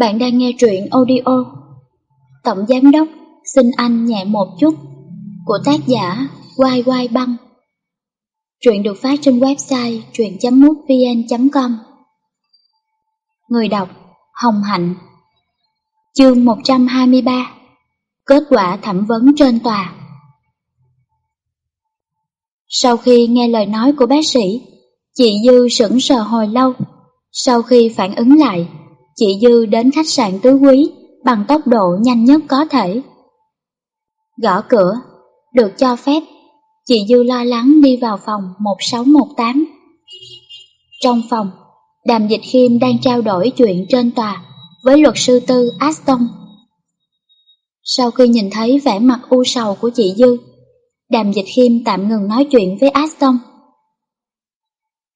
Bạn đang nghe truyện audio. Tổng Giám Đốc xin anh nhẹ một chút. Của tác giả Quai Quai Băng. Truyện được phát trên website truyện.mútvn.com Người đọc Hồng Hạnh. Chương 123 Kết quả thẩm vấn trên tòa. Sau khi nghe lời nói của bác sĩ, chị Dư sững sờ hồi lâu. Sau khi phản ứng lại, chị Dư đến khách sạn Tứ Quý bằng tốc độ nhanh nhất có thể. Gõ cửa, được cho phép, chị Dư lo lắng đi vào phòng 1618. Trong phòng, Đàm Dịch Khiêm đang trao đổi chuyện trên tòa với luật sư tư Aston. Sau khi nhìn thấy vẻ mặt u sầu của chị Dư, Đàm Dịch Khiêm tạm ngừng nói chuyện với Aston.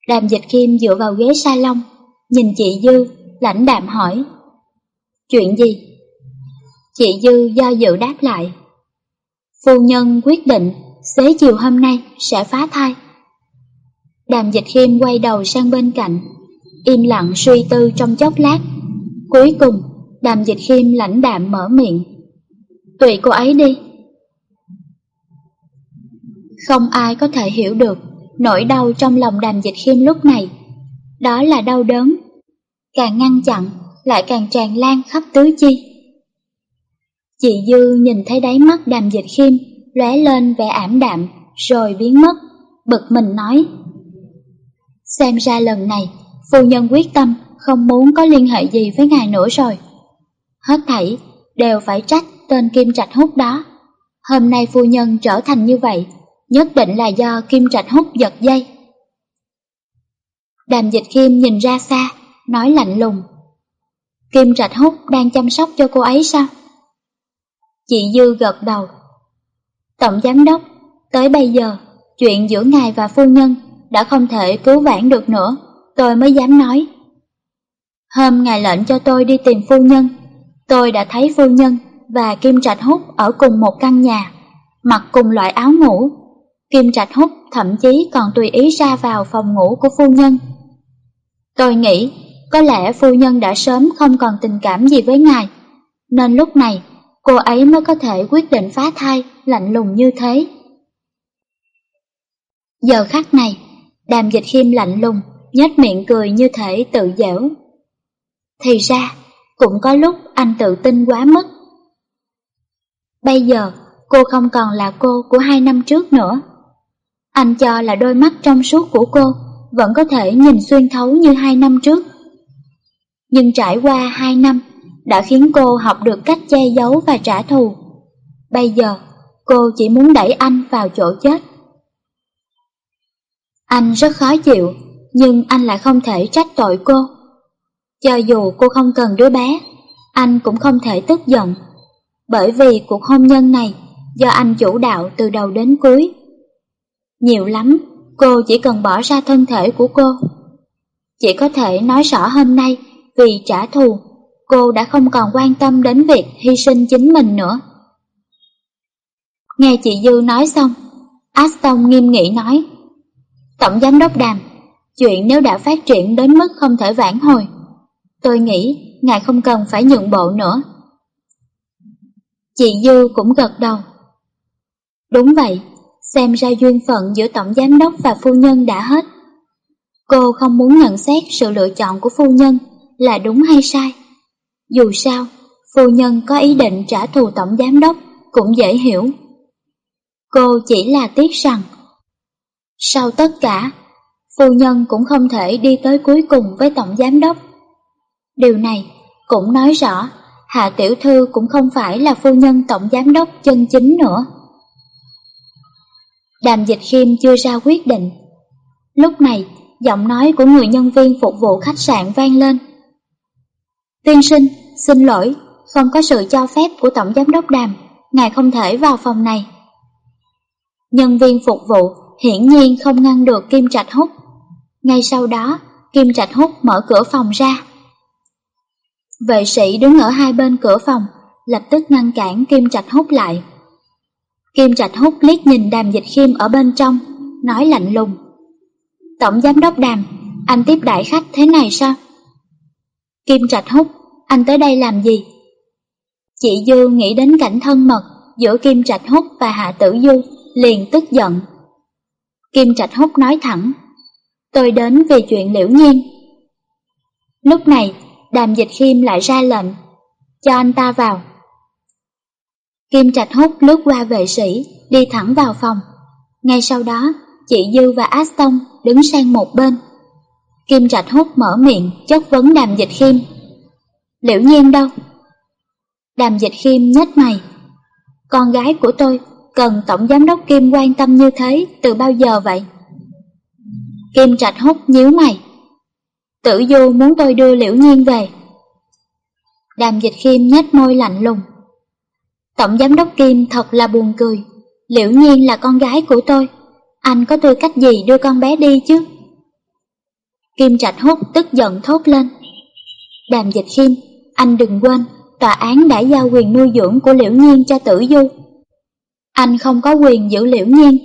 Đàm Dịch Khiêm dựa vào ghế salon, nhìn chị Dư lãnh đạm hỏi. Chuyện gì? Chị Dư do dự đáp lại. Phu nhân quyết định xế chiều hôm nay sẽ phá thai. Đàm dịch khiêm quay đầu sang bên cạnh, im lặng suy tư trong chốc lát. Cuối cùng, đàm dịch khiêm lãnh đạm mở miệng. Tùy cô ấy đi. Không ai có thể hiểu được nỗi đau trong lòng đàm dịch khiêm lúc này. Đó là đau đớn càng ngăn chặn, lại càng tràn lan khắp tứ chi. Chị Dư nhìn thấy đáy mắt đàm dịch khiêm, lóe lên vẻ ảm đạm, rồi biến mất, bực mình nói. Xem ra lần này, phu nhân quyết tâm không muốn có liên hệ gì với ngài nữa rồi. Hết thảy, đều phải trách tên Kim Trạch Hút đó. Hôm nay phu nhân trở thành như vậy, nhất định là do Kim Trạch Hút giật dây. Đàm dịch khiêm nhìn ra xa, nói lạnh lùng. Kim Trạch Húc đang chăm sóc cho cô ấy sao? Chị Dư gật đầu. Tổng giám đốc, tới bây giờ, chuyện giữa ngài và phu nhân đã không thể cứu vãn được nữa, tôi mới dám nói. Hôm ngài lệnh cho tôi đi tìm phu nhân, tôi đã thấy phu nhân và Kim Trạch Húc ở cùng một căn nhà, mặc cùng loại áo ngủ. Kim Trạch Húc thậm chí còn tùy ý ra vào phòng ngủ của phu nhân. Tôi nghĩ có lẽ phu nhân đã sớm không còn tình cảm gì với ngài, nên lúc này cô ấy mới có thể quyết định phá thai lạnh lùng như thế. Giờ khắc này, đàm dịch khiêm lạnh lùng, nhếch miệng cười như thể tự dễu. Thì ra, cũng có lúc anh tự tin quá mức. Bây giờ, cô không còn là cô của hai năm trước nữa. Anh cho là đôi mắt trong suốt của cô vẫn có thể nhìn xuyên thấu như hai năm trước nhưng trải qua hai năm đã khiến cô học được cách che giấu và trả thù. Bây giờ, cô chỉ muốn đẩy anh vào chỗ chết. Anh rất khó chịu, nhưng anh lại không thể trách tội cô. Cho dù cô không cần đứa bé, anh cũng không thể tức giận, bởi vì cuộc hôn nhân này do anh chủ đạo từ đầu đến cuối. Nhiều lắm, cô chỉ cần bỏ ra thân thể của cô. Chỉ có thể nói rõ hôm nay vì trả thù, cô đã không còn quan tâm đến việc hy sinh chính mình nữa. Nghe chị Dư nói xong, Aston nghiêm nghị nói, Tổng Giám đốc Đàm, chuyện nếu đã phát triển đến mức không thể vãn hồi, tôi nghĩ ngài không cần phải nhượng bộ nữa. Chị Dư cũng gật đầu. Đúng vậy, xem ra duyên phận giữa Tổng Giám đốc và phu nhân đã hết. Cô không muốn nhận xét sự lựa chọn của phu nhân là đúng hay sai. Dù sao, phu nhân có ý định trả thù tổng giám đốc cũng dễ hiểu. Cô chỉ là tiếc rằng, sau tất cả, phu nhân cũng không thể đi tới cuối cùng với tổng giám đốc. Điều này cũng nói rõ Hạ Tiểu Thư cũng không phải là phu nhân tổng giám đốc chân chính nữa. Đàm Dịch Khiêm chưa ra quyết định. Lúc này, giọng nói của người nhân viên phục vụ khách sạn vang lên. Tiên sinh, xin lỗi, không có sự cho phép của Tổng Giám đốc Đàm, ngài không thể vào phòng này. Nhân viên phục vụ hiển nhiên không ngăn được Kim Trạch Hút. Ngay sau đó, Kim Trạch Hút mở cửa phòng ra. Vệ sĩ đứng ở hai bên cửa phòng, lập tức ngăn cản Kim Trạch Hút lại. Kim Trạch Hút liếc nhìn Đàm Dịch Khiêm ở bên trong, nói lạnh lùng. Tổng Giám đốc Đàm, anh tiếp đại khách thế này sao? Kim Trạch Húc, anh tới đây làm gì? Chị Dư nghĩ đến cảnh thân mật giữa Kim Trạch Húc và Hạ Tử Du, liền tức giận. Kim Trạch Húc nói thẳng, tôi đến vì chuyện liễu nhiên. Lúc này, đàm dịch khiêm lại ra lệnh, cho anh ta vào. Kim Trạch Húc lướt qua vệ sĩ, đi thẳng vào phòng. Ngay sau đó, chị Dư và Aston đứng sang một bên. Kim Trạch Hút mở miệng, chất vấn đàm dịch khiêm. Liễu nhiên đâu? Đàm dịch khiêm nhếch mày. Con gái của tôi cần Tổng Giám đốc Kim quan tâm như thế từ bao giờ vậy? Kim Trạch Hút nhíu mày. Tử Du muốn tôi đưa Liễu Nhiên về. Đàm dịch khiêm nhếch môi lạnh lùng. Tổng Giám đốc Kim thật là buồn cười. Liễu Nhiên là con gái của tôi. Anh có tư cách gì đưa con bé đi chứ? Kim Trạch hút tức giận thốt lên. Đàm dịch khiêm, anh đừng quên, tòa án đã giao quyền nuôi dưỡng của Liễu Nhiên cho Tử Du. Anh không có quyền giữ Liễu Nhiên.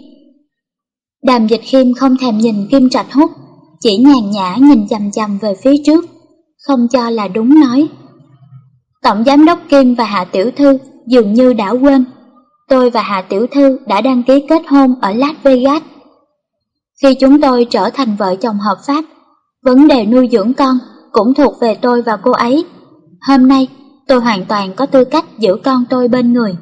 Đàm dịch khiêm không thèm nhìn Kim Trạch hút chỉ nhàn nhã nhìn chằm chằm về phía trước, không cho là đúng nói. Tổng giám đốc Kim và Hạ Tiểu Thư dường như đã quên, tôi và Hạ Tiểu Thư đã đăng ký kết hôn ở Las Vegas. Khi chúng tôi trở thành vợ chồng hợp pháp, vấn đề nuôi dưỡng con cũng thuộc về tôi và cô ấy. Hôm nay, tôi hoàn toàn có tư cách giữ con tôi bên người.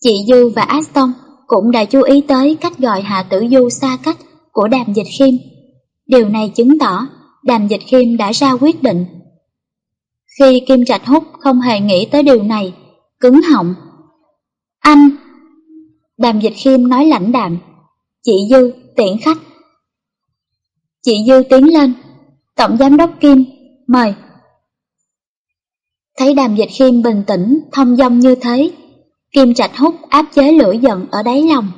Chị Dư và Aston cũng đã chú ý tới cách gọi Hạ Tử Du xa cách của Đàm Dịch Khiêm. Điều này chứng tỏ Đàm Dịch Khiêm đã ra quyết định. Khi Kim Trạch Húc không hề nghĩ tới điều này, cứng họng. Anh! Đàm Dịch Khiêm nói lãnh đạm. Chị Dư, tiễn khách. Chị Dư tiến lên. Tổng Giám đốc Kim, mời. Thấy đàm dịch khiêm bình tĩnh, thông dong như thế, Kim Trạch Húc áp chế lửa giận ở đáy lòng,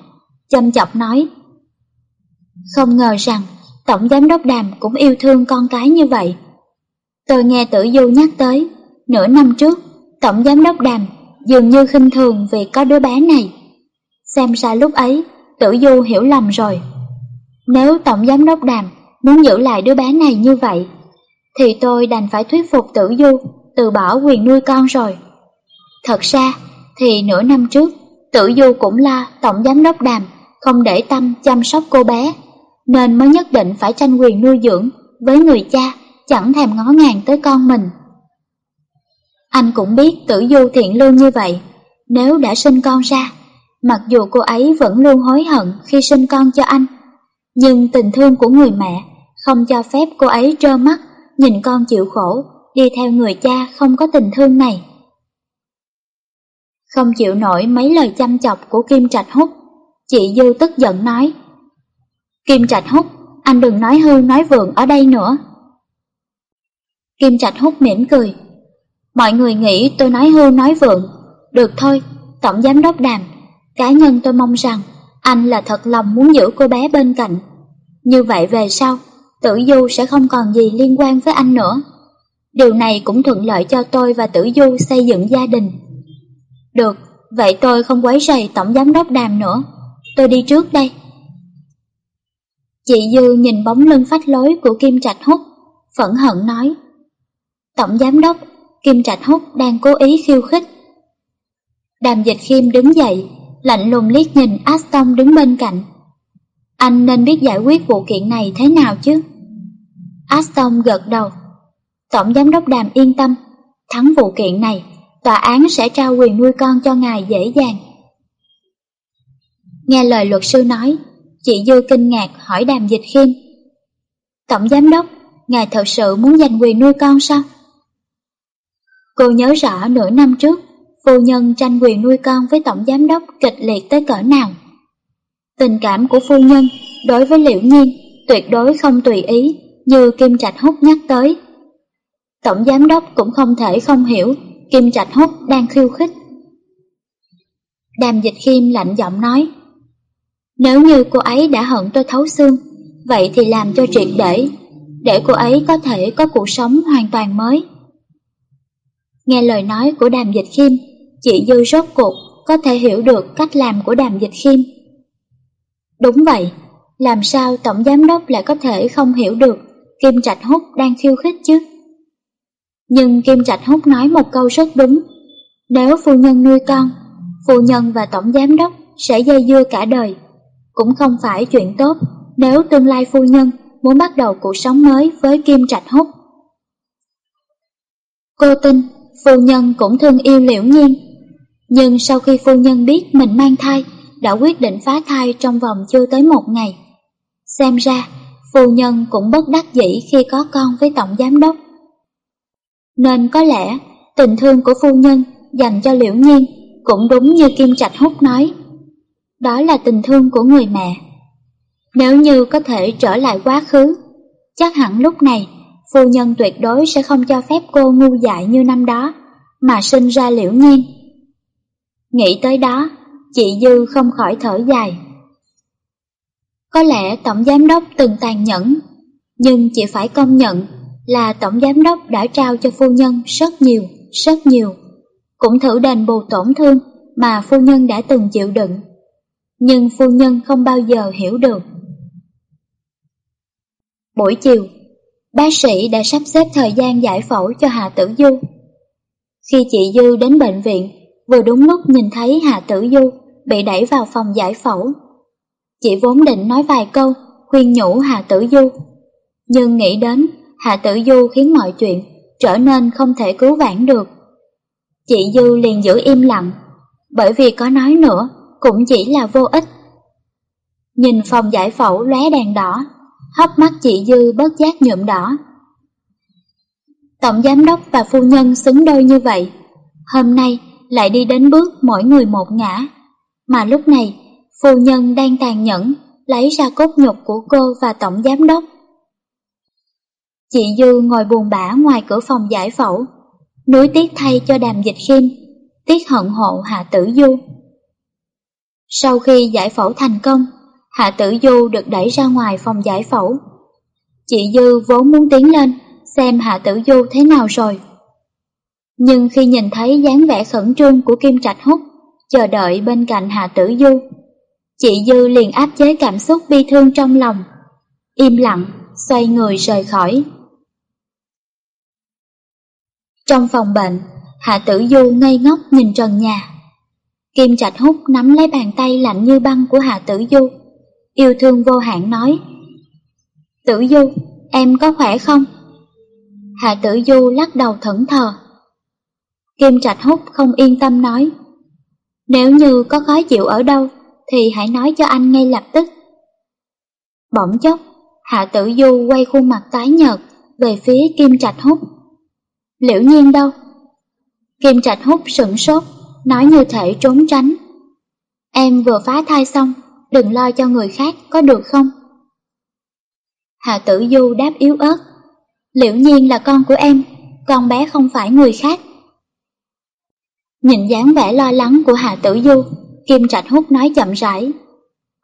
châm chọc nói. Không ngờ rằng Tổng Giám đốc Đàm cũng yêu thương con cái như vậy. Tôi nghe Tử Du nhắc tới, nửa năm trước, Tổng Giám đốc Đàm dường như khinh thường vì có đứa bé này. Xem ra lúc ấy, Tử Du hiểu lầm rồi. Nếu Tổng Giám đốc Đàm muốn giữ lại đứa bé này như vậy, thì tôi đành phải thuyết phục Tử Du từ bỏ quyền nuôi con rồi. Thật ra thì nửa năm trước, Tử Du cũng là tổng giám đốc đàm, không để tâm chăm sóc cô bé, nên mới nhất định phải tranh quyền nuôi dưỡng với người cha chẳng thèm ngó ngàng tới con mình. Anh cũng biết Tử Du thiện lương như vậy, nếu đã sinh con ra, mặc dù cô ấy vẫn luôn hối hận khi sinh con cho anh, nhưng tình thương của người mẹ không cho phép cô ấy trơ mắt nhìn con chịu khổ đi theo người cha không có tình thương này. Không chịu nổi mấy lời chăm chọc của Kim Trạch Húc, chị Dư tức giận nói. Kim Trạch Húc, anh đừng nói hư nói vượng ở đây nữa. Kim Trạch Húc mỉm cười. Mọi người nghĩ tôi nói hư nói vượng. Được thôi, Tổng Giám đốc Đàm, cá nhân tôi mong rằng anh là thật lòng muốn giữ cô bé bên cạnh. Như vậy về sau, Tử Du sẽ không còn gì liên quan với anh nữa. Điều này cũng thuận lợi cho tôi và Tử Du xây dựng gia đình. Được, vậy tôi không quấy rầy Tổng Giám đốc Đàm nữa. Tôi đi trước đây. Chị Dư nhìn bóng lưng phách lối của Kim Trạch hút, phẫn hận nói. Tổng Giám đốc, Kim Trạch hút đang cố ý khiêu khích. Đàm Dịch Khiêm đứng dậy, lạnh lùng liếc nhìn Aston đứng bên cạnh. Anh nên biết giải quyết vụ kiện này thế nào chứ? Aston gật đầu. Tổng Giám đốc Đàm yên tâm, thắng vụ kiện này, tòa án sẽ trao quyền nuôi con cho ngài dễ dàng. Nghe lời luật sư nói, chị Dư kinh ngạc hỏi Đàm Dịch Khiêm. Tổng Giám đốc, ngài thật sự muốn giành quyền nuôi con sao? Cô nhớ rõ nửa năm trước, phu nhân tranh quyền nuôi con với Tổng Giám đốc kịch liệt tới cỡ nào. Tình cảm của phu nhân đối với Liễu Nhiên tuyệt đối không tùy ý như Kim Trạch Húc nhắc tới. Tổng giám đốc cũng không thể không hiểu Kim Trạch Húc đang khiêu khích. Đàm dịch khiêm lạnh giọng nói Nếu như cô ấy đã hận tôi thấu xương Vậy thì làm cho triệt để Để cô ấy có thể có cuộc sống hoàn toàn mới Nghe lời nói của đàm dịch khiêm Chị Dư rốt cuộc có thể hiểu được cách làm của đàm dịch khiêm Đúng vậy, làm sao Tổng Giám Đốc lại có thể không hiểu được Kim Trạch Húc đang khiêu khích chứ? Nhưng Kim Trạch Húc nói một câu rất đúng. Nếu phu nhân nuôi con, phu nhân và tổng giám đốc sẽ dây dưa cả đời. Cũng không phải chuyện tốt nếu tương lai phu nhân muốn bắt đầu cuộc sống mới với Kim Trạch Húc. Cô tin phu nhân cũng thương yêu liễu nhiên. Nhưng sau khi phu nhân biết mình mang thai, đã quyết định phá thai trong vòng chưa tới một ngày. Xem ra, phu nhân cũng bất đắc dĩ khi có con với tổng giám đốc. Nên có lẽ tình thương của phu nhân dành cho liễu nhiên cũng đúng như Kim Trạch Húc nói. Đó là tình thương của người mẹ. Nếu như có thể trở lại quá khứ, chắc hẳn lúc này phu nhân tuyệt đối sẽ không cho phép cô ngu dại như năm đó, mà sinh ra liễu nhiên. Nghĩ tới đó, chị Dư không khỏi thở dài. Có lẽ Tổng Giám Đốc từng tàn nhẫn, nhưng chị phải công nhận là Tổng Giám Đốc đã trao cho phu nhân rất nhiều, rất nhiều. Cũng thử đền bù tổn thương mà phu nhân đã từng chịu đựng. Nhưng phu nhân không bao giờ hiểu được. Buổi chiều, bác sĩ đã sắp xếp thời gian giải phẫu cho Hà Tử Du. Khi chị Dư đến bệnh viện, vừa đúng lúc nhìn thấy Hà Tử Du bị đẩy vào phòng giải phẫu. Chị vốn định nói vài câu, khuyên nhủ Hà Tử Du. Nhưng nghĩ đến Hà Tử Du khiến mọi chuyện trở nên không thể cứu vãn được. Chị Dư liền giữ im lặng, bởi vì có nói nữa cũng chỉ là vô ích. Nhìn phòng giải phẫu lóe đèn đỏ, hốc mắt chị Dư bớt giác nhuộm đỏ. Tổng giám đốc và phu nhân xứng đôi như vậy, hôm nay lại đi đến bước mỗi người một ngã, mà lúc này phu nhân đang tàn nhẫn lấy ra cốt nhục của cô và tổng giám đốc. Chị Dư ngồi buồn bã ngoài cửa phòng giải phẫu, nuối tiếc thay cho đàm dịch khiêm, tiếc hận hộ Hạ Tử Du. Sau khi giải phẫu thành công, Hạ Tử Du được đẩy ra ngoài phòng giải phẫu. Chị Dư vốn muốn tiến lên, xem Hạ Tử Du thế nào rồi. Nhưng khi nhìn thấy dáng vẻ khẩn trương của Kim Trạch Húc, chờ đợi bên cạnh Hạ Tử Du, chị Dư liền áp chế cảm xúc bi thương trong lòng, im lặng, xoay người rời khỏi. Trong phòng bệnh, Hạ Tử Du ngây ngốc nhìn trần nhà. Kim Trạch Húc nắm lấy bàn tay lạnh như băng của Hạ Tử Du, yêu thương vô hạn nói Tử Du, em có khỏe không? Hạ Tử Du lắc đầu thẫn thờ. Kim Trạch Húc không yên tâm nói Nếu như có khó chịu ở đâu thì hãy nói cho anh ngay lập tức. Bỗng chốc, Hạ Tử Du quay khuôn mặt tái nhợt về phía Kim Trạch Húc. Liễu nhiên đâu? Kim Trạch Húc sửng sốt, nói như thể trốn tránh. Em vừa phá thai xong, đừng lo cho người khác có được không? Hạ Tử Du đáp yếu ớt. Liễu nhiên là con của em, con bé không phải người khác. Nhìn dáng vẻ lo lắng của Hạ Tử Du, Kim Trạch Hút nói chậm rãi.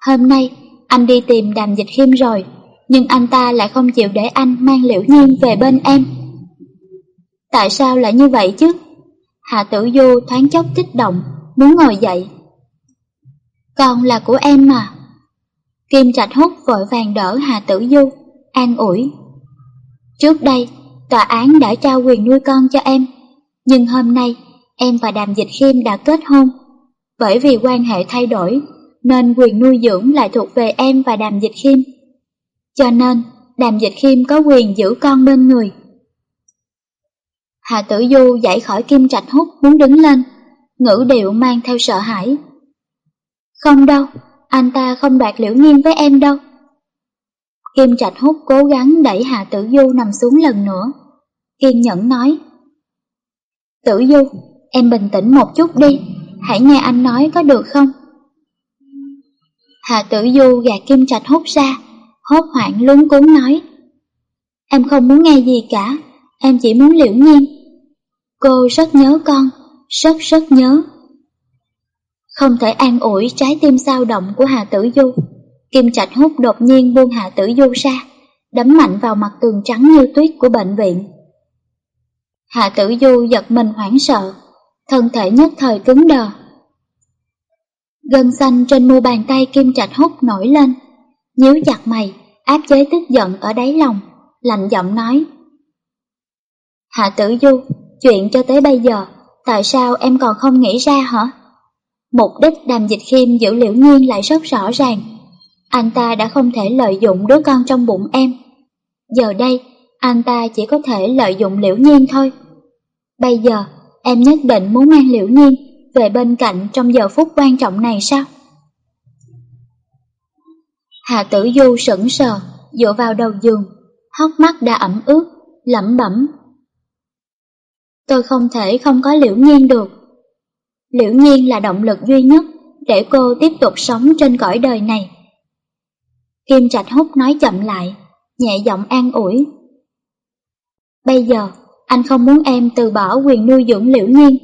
Hôm nay, anh đi tìm đàm dịch khiêm rồi, nhưng anh ta lại không chịu để anh mang liễu nhiên về bên em. Tại sao lại như vậy chứ? Hạ Tử Du thoáng chốc kích động, muốn ngồi dậy. Con là của em mà. Kim Trạch Hút vội vàng đỡ Hạ Tử Du, an ủi. Trước đây, tòa án đã trao quyền nuôi con cho em, nhưng hôm nay em và Đàm Dịch Khiêm đã kết hôn. Bởi vì quan hệ thay đổi, nên quyền nuôi dưỡng lại thuộc về em và Đàm Dịch Khiêm. Cho nên, Đàm Dịch Khiêm có quyền giữ con bên người. Hạ Tử Du dậy khỏi kim trạch hút muốn đứng lên, ngữ điệu mang theo sợ hãi. Không đâu, anh ta không đoạt liễu nghiên với em đâu. Kim Trạch Hút cố gắng đẩy Hạ Tử Du nằm xuống lần nữa. Kiên nhẫn nói. Tử Du, em bình tĩnh một chút đi, hãy nghe anh nói có được không? Hạ Tử Du gạt Kim Trạch Hút ra, hốt hoảng lúng cuốn nói. Em không muốn nghe gì cả, em chỉ muốn liễu nhiên. Cô rất nhớ con, rất rất nhớ. Không thể an ủi trái tim sao động của Hà Tử Du. Kim Trạch Hút đột nhiên buông hà Tử Du ra, đấm mạnh vào mặt tường trắng như tuyết của bệnh viện. hà Tử Du giật mình hoảng sợ, thân thể nhất thời cứng đờ. Gân xanh trên mu bàn tay Kim Trạch Hút nổi lên, nhíu chặt mày, áp chế tức giận ở đáy lòng, lạnh giọng nói. Hạ Tử Du, chuyện cho tới bây giờ, tại sao em còn không nghĩ ra hả? Mục đích đàm dịch khiêm giữ liễu nhiên lại rất rõ ràng. Anh ta đã không thể lợi dụng đứa con trong bụng em. Giờ đây, anh ta chỉ có thể lợi dụng liễu nhiên thôi. Bây giờ, em nhất định muốn mang liễu nhiên về bên cạnh trong giờ phút quan trọng này sao? Hạ tử du sững sờ, dựa vào đầu giường, hốc mắt đã ẩm ướt, lẩm bẩm. Tôi không thể không có liễu nhiên được. Liễu nhiên là động lực duy nhất để cô tiếp tục sống trên cõi đời này. Kim Trạch Húc nói chậm lại, nhẹ giọng an ủi. Bây giờ, anh không muốn em từ bỏ quyền nuôi dưỡng liễu nhiên.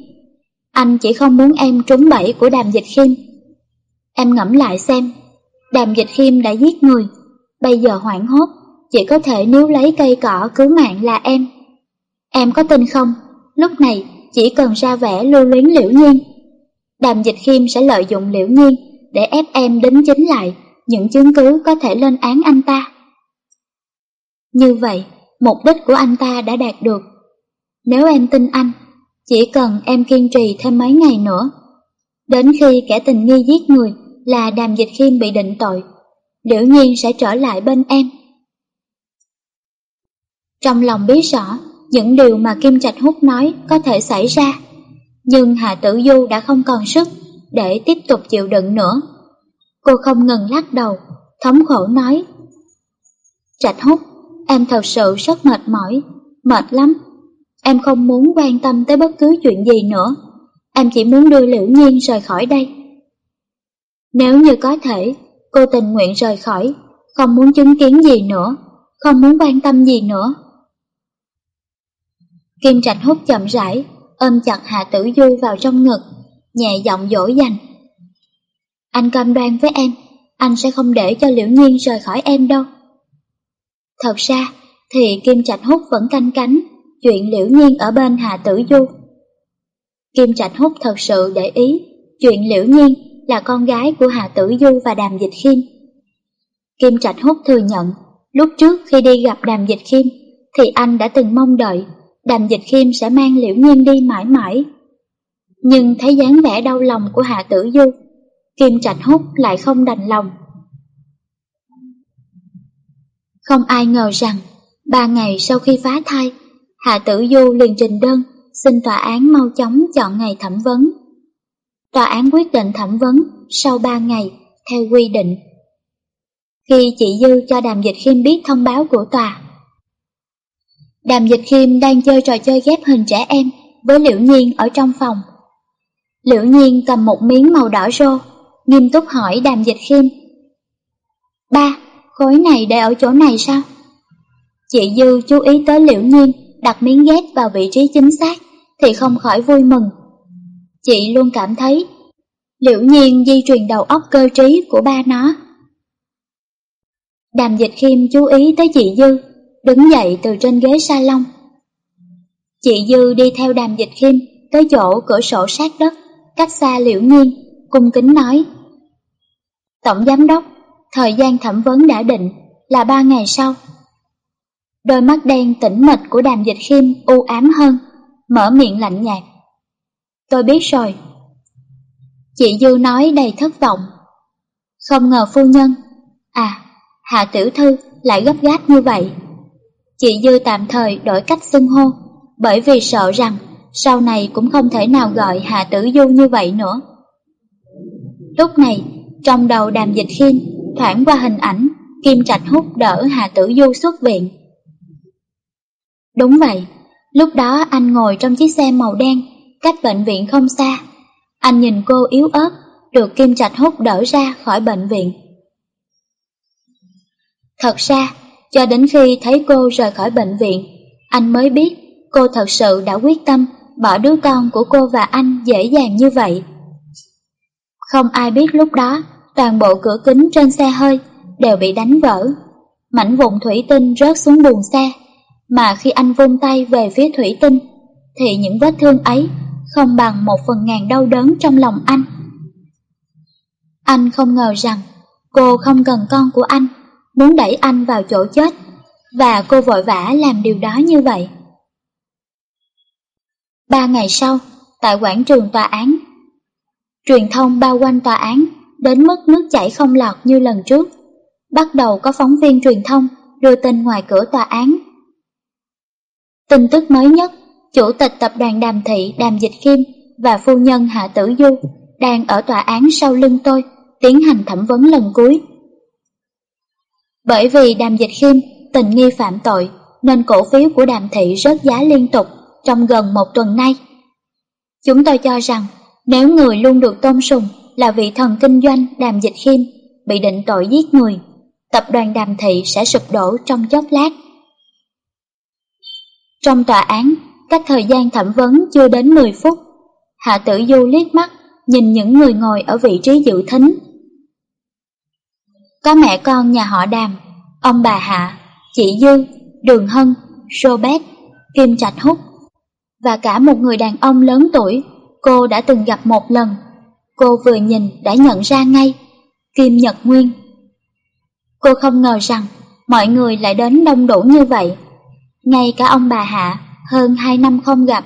Anh chỉ không muốn em trúng bẫy của đàm dịch khiêm. Em ngẫm lại xem, đàm dịch khiêm đã giết người, bây giờ hoảng hốt, chỉ có thể níu lấy cây cỏ cứu mạng là em. Em có tin không, lúc này chỉ cần ra vẻ lưu luyến liễu nhiên. Đàm dịch khiêm sẽ lợi dụng liễu nhiên để ép em đính chính lại những chứng cứ có thể lên án anh ta. Như vậy, mục đích của anh ta đã đạt được. Nếu em tin anh, chỉ cần em kiên trì thêm mấy ngày nữa, đến khi kẻ tình nghi giết người là Đàm Dịch Khiêm bị định tội, liễu nhiên sẽ trở lại bên em. Trong lòng biết rõ, những điều mà Kim Trạch Hút nói có thể xảy ra, nhưng Hạ Tử Du đã không còn sức để tiếp tục chịu đựng nữa. Cô không ngừng lắc đầu, thống khổ nói. Trạch Hút, em thật sự rất mệt mỏi, mệt lắm. Em không muốn quan tâm tới bất cứ chuyện gì nữa. Em chỉ muốn đưa Liễu Nhiên rời khỏi đây. Nếu như có thể, cô tình nguyện rời khỏi, không muốn chứng kiến gì nữa, không muốn quan tâm gì nữa. Kim Trạch hút chậm rãi, ôm chặt Hạ Tử Du vào trong ngực, nhẹ giọng dỗ dành. Anh cam đoan với em, anh sẽ không để cho Liễu Nhiên rời khỏi em đâu. Thật ra thì Kim Trạch Hút vẫn canh cánh chuyện Liễu Nhiên ở bên Hà Tử Du. Kim Trạch Hút thật sự để ý chuyện Liễu Nhiên là con gái của Hà Tử Du và Đàm Dịch Khiêm. Kim Trạch Hút thừa nhận, lúc trước khi đi gặp Đàm Dịch Khiêm thì anh đã từng mong đợi Đàm Dịch Khiêm sẽ mang Liễu Nhiên đi mãi mãi. Nhưng thấy dáng vẻ đau lòng của Hạ Tử Du, Kim Trạch Hút lại không đành lòng. Không ai ngờ rằng, ba ngày sau khi phá thai, Hạ Tử Du liền trình đơn xin tòa án mau chóng chọn ngày thẩm vấn. Tòa án quyết định thẩm vấn sau ba ngày, theo quy định. Khi chị Dư cho Đàm Dịch Khiêm biết thông báo của tòa, Đàm Dịch Khiêm đang chơi trò chơi ghép hình trẻ em với Liễu Nhiên ở trong phòng. Liễu Nhiên cầm một miếng màu đỏ rô, nghiêm túc hỏi Đàm Dịch Khiêm. Ba, khối này để ở chỗ này sao? Chị Dư chú ý tới Liễu Nhiên đặt miếng ghép vào vị trí chính xác thì không khỏi vui mừng. Chị luôn cảm thấy Liễu Nhiên di truyền đầu óc cơ trí của ba nó. Đàm Dịch Khiêm chú ý tới chị Dư đứng dậy từ trên ghế salon. Chị Dư đi theo đàm dịch khiêm tới chỗ cửa sổ sát đất, cách xa liễu nhiên, cung kính nói. Tổng giám đốc, thời gian thẩm vấn đã định là ba ngày sau. Đôi mắt đen tĩnh mịch của đàm dịch khiêm u ám hơn, mở miệng lạnh nhạt. Tôi biết rồi. Chị Dư nói đầy thất vọng. Không ngờ phu nhân, à, Hạ Tiểu Thư lại gấp gáp như vậy. Chị Dư tạm thời đổi cách xưng hô, bởi vì sợ rằng sau này cũng không thể nào gọi Hạ Tử Du như vậy nữa. Lúc này, trong đầu đàm dịch khiêm thoảng qua hình ảnh Kim Trạch hút đỡ Hạ Tử Du xuất viện. Đúng vậy, lúc đó anh ngồi trong chiếc xe màu đen, cách bệnh viện không xa. Anh nhìn cô yếu ớt, được Kim Trạch hút đỡ ra khỏi bệnh viện. Thật ra, cho đến khi thấy cô rời khỏi bệnh viện, anh mới biết cô thật sự đã quyết tâm bỏ đứa con của cô và anh dễ dàng như vậy. Không ai biết lúc đó, toàn bộ cửa kính trên xe hơi đều bị đánh vỡ. Mảnh vụn thủy tinh rớt xuống buồng xe, mà khi anh vung tay về phía thủy tinh, thì những vết thương ấy không bằng một phần ngàn đau đớn trong lòng anh. Anh không ngờ rằng cô không cần con của anh muốn đẩy anh vào chỗ chết, và cô vội vã làm điều đó như vậy. Ba ngày sau, tại quảng trường tòa án, truyền thông bao quanh tòa án đến mức nước chảy không lọt như lần trước. Bắt đầu có phóng viên truyền thông đưa tin ngoài cửa tòa án. Tin tức mới nhất, chủ tịch tập đoàn Đàm Thị Đàm Dịch Khiêm và phu nhân Hạ Tử Du đang ở tòa án sau lưng tôi tiến hành thẩm vấn lần cuối. Bởi vì Đàm Dịch Khiêm tình nghi phạm tội nên cổ phiếu của Đàm Thị rớt giá liên tục trong gần một tuần nay. Chúng tôi cho rằng nếu người luôn được tôn sùng là vị thần kinh doanh Đàm Dịch Khiêm bị định tội giết người, tập đoàn Đàm Thị sẽ sụp đổ trong chốc lát. Trong tòa án, cách thời gian thẩm vấn chưa đến 10 phút, Hạ Tử Du liếc mắt nhìn những người ngồi ở vị trí dự thính. Có mẹ con nhà họ Đàm, ông bà Hạ, chị Dư, Đường Hân, Robert, Kim Trạch Húc và cả một người đàn ông lớn tuổi cô đã từng gặp một lần. Cô vừa nhìn đã nhận ra ngay, Kim Nhật Nguyên. Cô không ngờ rằng mọi người lại đến đông đủ như vậy. Ngay cả ông bà Hạ hơn hai năm không gặp,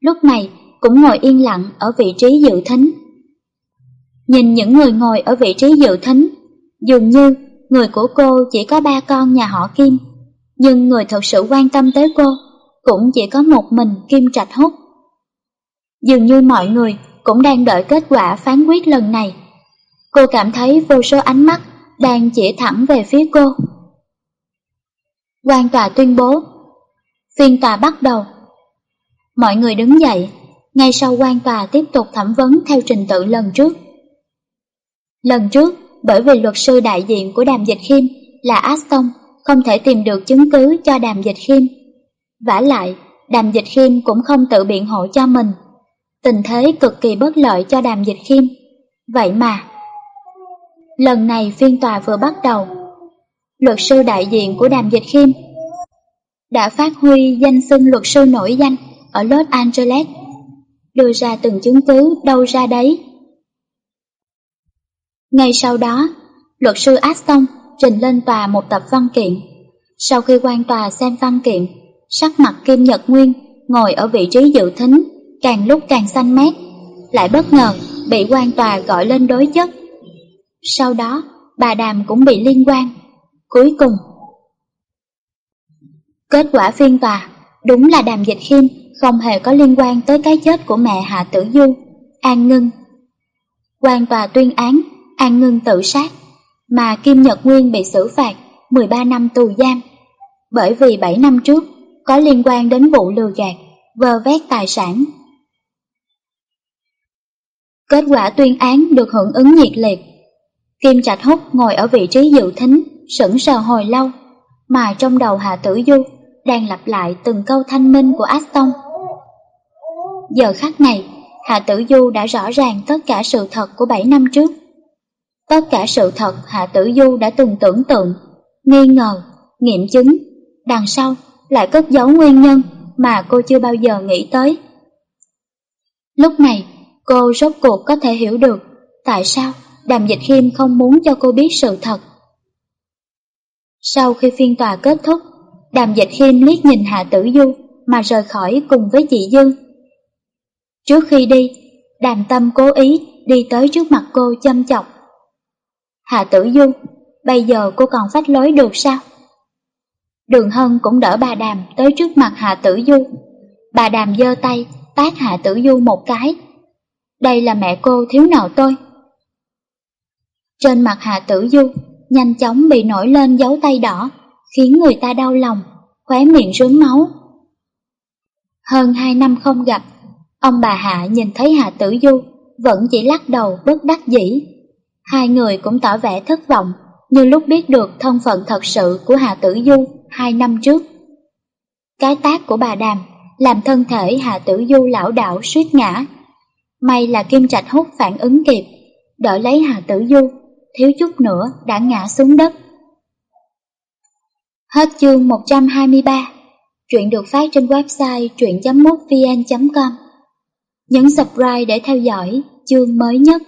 lúc này cũng ngồi yên lặng ở vị trí dự thính. Nhìn những người ngồi ở vị trí dự thính, dường như người của cô chỉ có ba con nhà họ Kim, nhưng người thật sự quan tâm tới cô cũng chỉ có một mình Kim Trạch Húc. Dường như mọi người cũng đang đợi kết quả phán quyết lần này. Cô cảm thấy vô số ánh mắt đang chỉ thẳng về phía cô. Quan tòa tuyên bố, phiên tòa bắt đầu. Mọi người đứng dậy, ngay sau quan tòa tiếp tục thẩm vấn theo trình tự lần trước. Lần trước, bởi vì luật sư đại diện của Đàm Dịch Khiêm là Aston không thể tìm được chứng cứ cho Đàm Dịch Khiêm. vả lại, Đàm Dịch Khiêm cũng không tự biện hộ cho mình. Tình thế cực kỳ bất lợi cho Đàm Dịch Khiêm. Vậy mà, lần này phiên tòa vừa bắt đầu, luật sư đại diện của Đàm Dịch Khiêm đã phát huy danh xưng luật sư nổi danh ở Los Angeles, đưa ra từng chứng cứ đâu ra đấy ngay sau đó, luật sư Aston trình lên tòa một tập văn kiện. Sau khi quan tòa xem văn kiện, sắc mặt Kim Nhật Nguyên ngồi ở vị trí dự thính càng lúc càng xanh mét, lại bất ngờ bị quan tòa gọi lên đối chất. Sau đó, bà Đàm cũng bị liên quan. Cuối cùng, kết quả phiên tòa đúng là Đàm Dịch Khiêm không hề có liên quan tới cái chết của mẹ Hạ Tử Du, An Ngân. Quan tòa tuyên án An Ngân tự sát, mà Kim Nhật Nguyên bị xử phạt 13 năm tù giam, bởi vì 7 năm trước có liên quan đến vụ lừa gạt, vơ vét tài sản. Kết quả tuyên án được hưởng ứng nhiệt liệt. Kim Trạch Húc ngồi ở vị trí dự thính, sững sờ hồi lâu, mà trong đầu Hạ Tử Du đang lặp lại từng câu thanh minh của Aston. Giờ khắc này, Hạ Tử Du đã rõ ràng tất cả sự thật của 7 năm trước. Tất cả sự thật Hạ Tử Du đã từng tưởng tượng, nghi ngờ, nghiệm chứng, đằng sau lại cất giấu nguyên nhân mà cô chưa bao giờ nghĩ tới. Lúc này, cô rốt cuộc có thể hiểu được tại sao Đàm Dịch Khiêm không muốn cho cô biết sự thật. Sau khi phiên tòa kết thúc, Đàm Dịch Khiêm liếc nhìn Hạ Tử Du mà rời khỏi cùng với chị Dư. Trước khi đi, Đàm Tâm cố ý đi tới trước mặt cô châm chọc. Hạ Tử Du, bây giờ cô còn phách lối được sao? Đường Hân cũng đỡ bà Đàm tới trước mặt Hạ Tử Du. Bà Đàm giơ tay, tát Hạ Tử Du một cái. Đây là mẹ cô thiếu nợ tôi. Trên mặt Hạ Tử Du, nhanh chóng bị nổi lên dấu tay đỏ, khiến người ta đau lòng, khóe miệng rớm máu. Hơn hai năm không gặp, ông bà Hạ nhìn thấy Hạ Tử Du vẫn chỉ lắc đầu bất đắc dĩ. Hai người cũng tỏ vẻ thất vọng như lúc biết được thân phận thật sự của Hạ Tử Du hai năm trước. Cái tác của bà Đàm làm thân thể Hạ Tử Du lão đảo suýt ngã. May là Kim Trạch Hút phản ứng kịp, đỡ lấy Hạ Tử Du, thiếu chút nữa đã ngã xuống đất. Hết chương 123 Truyện được phát trên website truyện.mútvn.com Nhấn subscribe để theo dõi chương mới nhất.